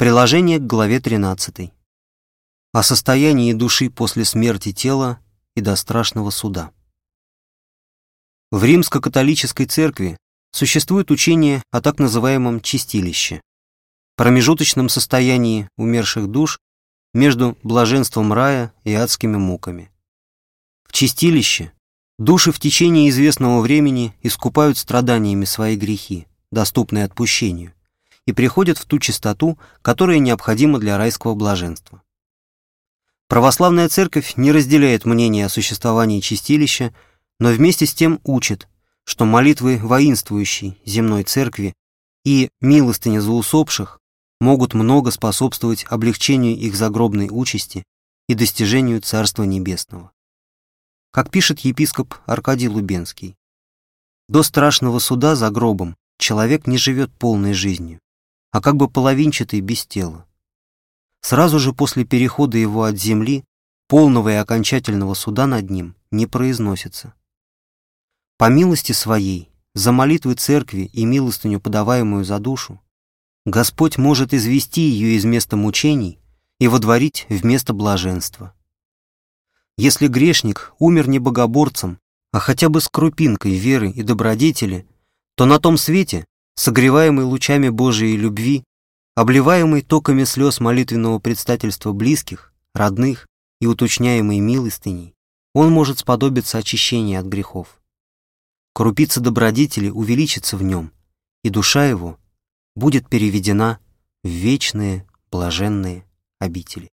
Приложение к главе 13. О состоянии души после смерти тела и до страшного суда. В римско-католической церкви существует учение о так называемом чистилище, промежуточном состоянии умерших душ между блаженством рая и адскими муками. В чистилище души в течение известного времени искупают страданиями свои грехи, доступные отпущению, и приходят в ту чистоту, которая необходима для райского блаженства. Православная церковь не разделяет мнение о существовании чистилища, но вместе с тем учит, что молитвы воинствующей земной церкви и милостыни за усопших могут много способствовать облегчению их загробной участи и достижению Царства Небесного. Как пишет епископ Аркадий Лубенский, до страшного суда за гробом человек не живет полной жизнью, а как бы половинчатый без тела. Сразу же после перехода его от земли полного и окончательного суда над ним не произносится. По милости своей, за молитвы церкви и милостыню, подаваемую за душу, Господь может извести ее из места мучений и водворить в место блаженства. Если грешник умер не богоборцем, а хотя бы с крупинкой веры и добродетели, то на том свете согреваемый лучами Божией любви, обливаемый токами слез молитвенного предстательства близких, родных и уточняемой милостыней, он может сподобиться очищения от грехов. Крупица добродетели увеличится в нем, и душа его будет переведена в вечные блаженные обители.